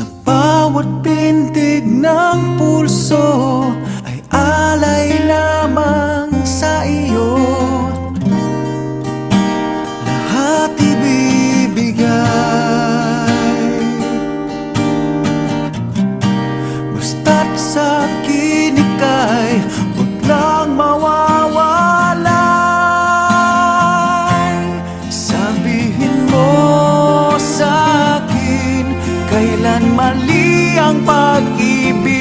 Sa bawat pintig ng pulso Ay alay lamang sa iyo. Lahat ibibigay. Basta't sa akin mali ang pag-ibig.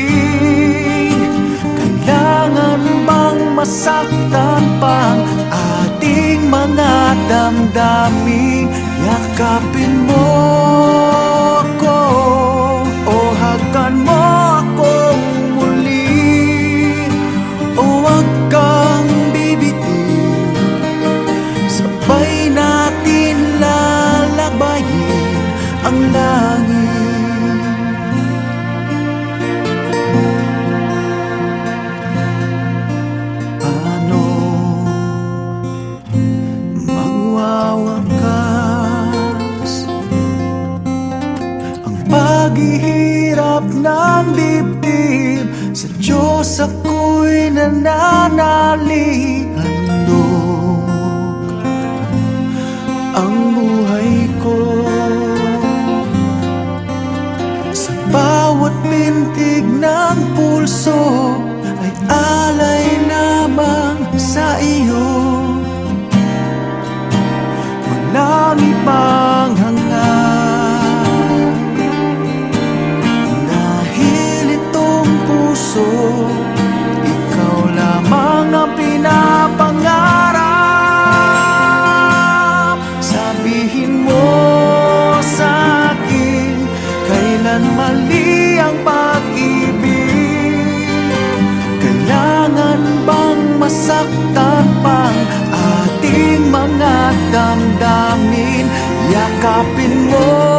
Kailangan bang masaktan pang ating mga damdamin? Yakapin mo ako o hagan mo akong muli. O huwag kang bibitin natin lalabayin ang langit paghihirap ng dibdib. Sa Diyos ako'y nananalig Kailan mali ang pag-ibig? Kailangan bang masaktan pang ating mga damdamin? Yakapin mo